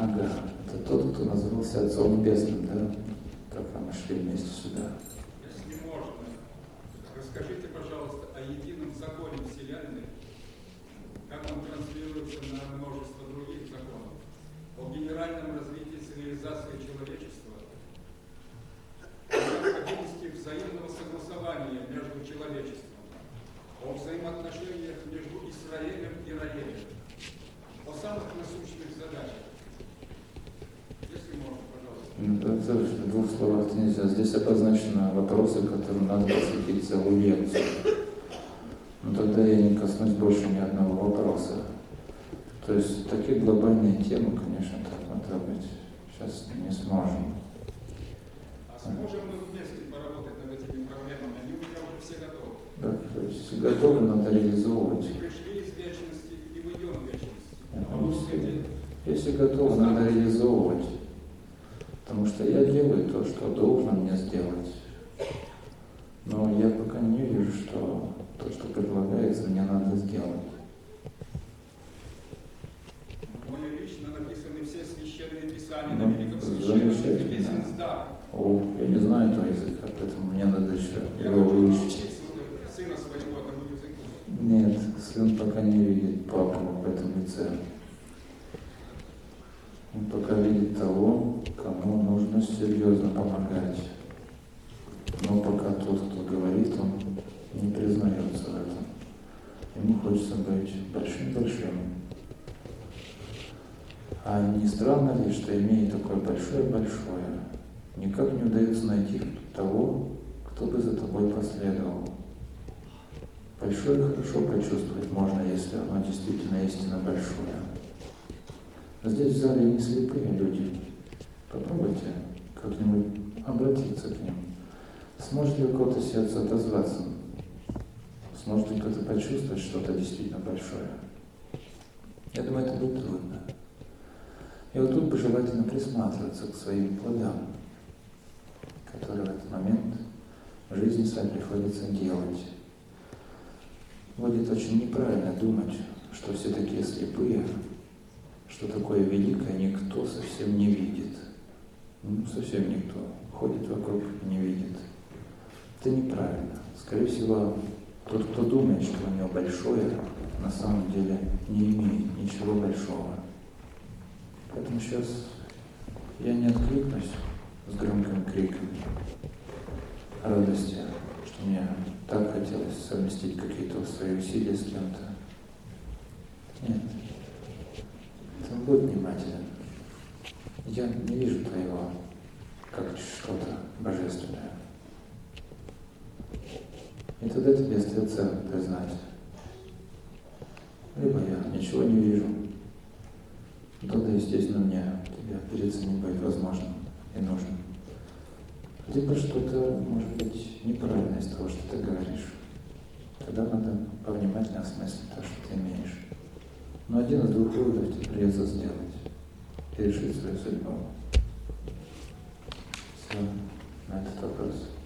Ага, это тот, кто назывался Отцом Небесным, да? Пока мы шли вместе сюда. Если можно, расскажите, пожалуйста, о едином законе Вселенной, как он транслируется на множество других законов, о генеральном развитии цивилизации человечества, о необходимости взаимного согласования между человечеством, о взаимоотношениях между Израилем и Раелем, о самых насущных задачах. Если можно, пожалуйста. Ну, это в двух словах нельзя. Здесь обозначены вопросы, которым надо посвятить целую лекцию. Но тогда я не коснусь больше ни одного вопроса. То есть такие глобальные темы, конечно, так мы трогать сейчас не сможем. А сможем мы вместе поработать над этими проблемами? Они у меня уже все готовы. Да, то есть готовы надо реализовывать. Мы пришли из вечности и уйдем в вечность. А если- Если готов, надо реализовывать. Потому что я делаю то, что должен мне сделать. Но я пока не вижу, что то, что предлагается, мне надо сделать. Мне лично написаны все священные писания Ну, на великом священном. О, я не знаю этого языка, поэтому мне надо еще Я его выучить. сына своего этому языку. Нет, сын пока не видит папу в этом лице. Он пока видит того, кому нужно серьезно помогать. Но пока тот, кто говорит, он не признается в этом. Ему хочется быть большим-большим. А не странно ли, что имея такое большое-большое, никак не удается найти того, кто бы за тобой последовал? Большое хорошо почувствовать можно, если оно действительно истинно большое. Здесь в зале не слепые люди. Попробуйте как-нибудь обратиться к ним. Сможет ли у кого-то сердце отозваться? Сможет ли кто-то почувствовать что-то действительно большое? Я думаю, это будет трудно. И вот тут бы желательно присматриваться к своим плодам, которые в этот момент в жизни с вами приходится делать. Будет очень неправильно думать, что все такие слепые, что такое великое никто совсем не видит. Ну, совсем никто. Ходит вокруг и не видит. Это неправильно. Скорее всего, тот, кто думает, что у него большое, на самом деле не имеет ничего большого. Поэтому сейчас я не откликнусь с громким криком радости, что мне так хотелось совместить какие-то свои усилия с кем-то. Нет. Ты будь внимателен. Не вижу твоего как что-то божественное. И тогда тебе остается признать. Либо я ничего не вижу, тогда, естественно, мне тебя переоценить будет возможно и нужно. Либо что-то, может быть, неправильное из того, что ты говоришь. Тогда надо повнимательно осмыслить то, что ты имеешь. Но один из двух выводов тебе придется сделать. И решить свою судьбу. Все на этот вопрос.